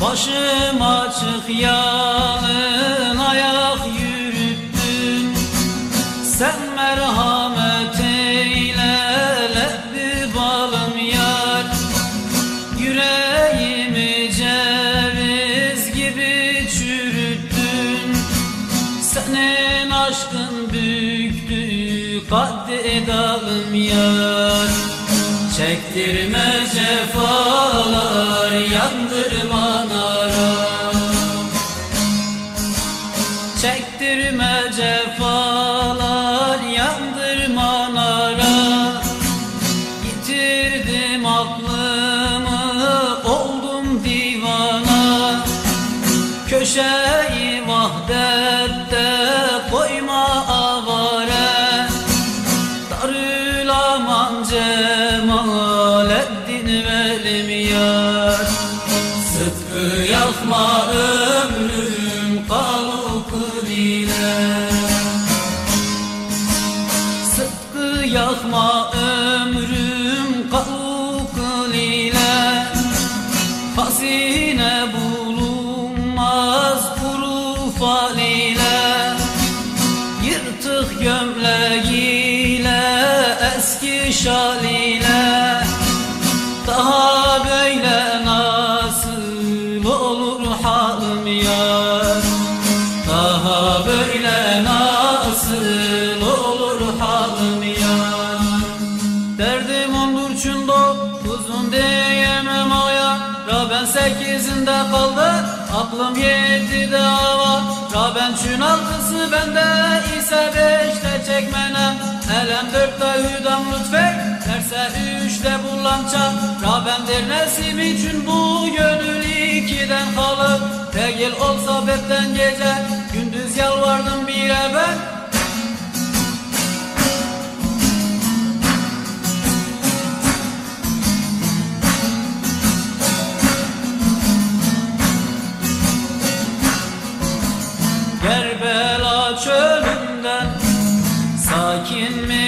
Başım açık yalın ayak yürüttün Sen merhamet eyle lebbi balım yar. Yüreğimi ceviz gibi çürüttün. Senin aşkın büktü kaddi dalım yar. Çektirme cefalar yandırma Köşeyi vahdette koyma avare. Darül aman Cemaleddin velim yar. Sıtkı yakma ömrüm kalukun ile Sıtkı yakma ömrüm kalukun ile Hazine şal ile Daha böyle nasıl olur halim yar? Daha böyle nasıl olur halim yar? Derdim ondur çundo uzun diyemem aya Raben sekizinde kaldı aklım yedide hava Raben çün altısı bende ise beşte çekmenem Elem dörtte hüdam lütfek derse üçte bulança. Rabendir nesim için bu gönül ikiden kalıp Değil olsa bepten gece Sakin mi